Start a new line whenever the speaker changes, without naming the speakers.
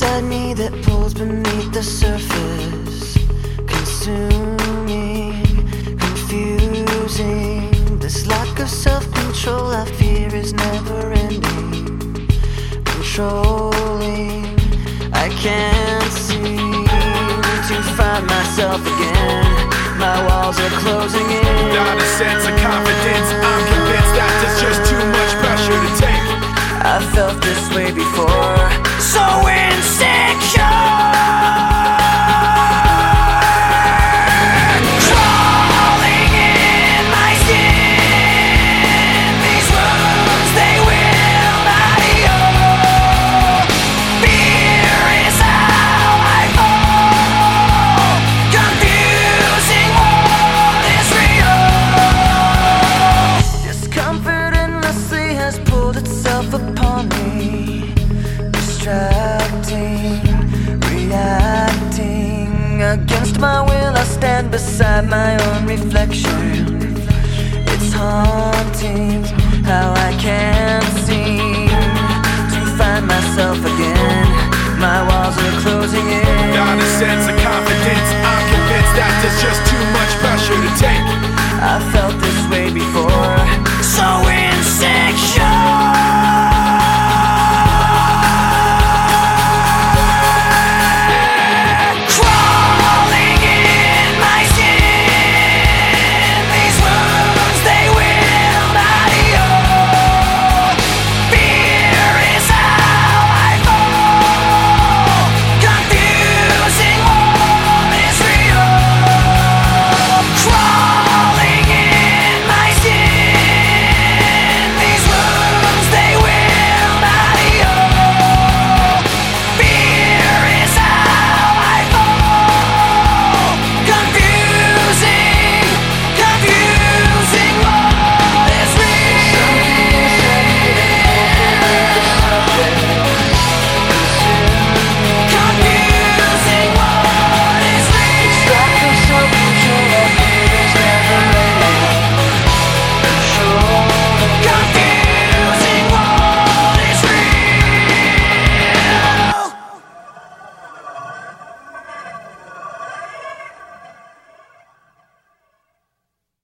that pulls beneath the surface, consuming, confusing. This lack of self control I fear is never ending, controlling. I can't seem to find myself again. My walls are closing in. I felt this way before. So insecure. Reacting against my will. I stand beside my own reflection. It's haunting how I can't seem to find myself again. My walls are closing in.
A sense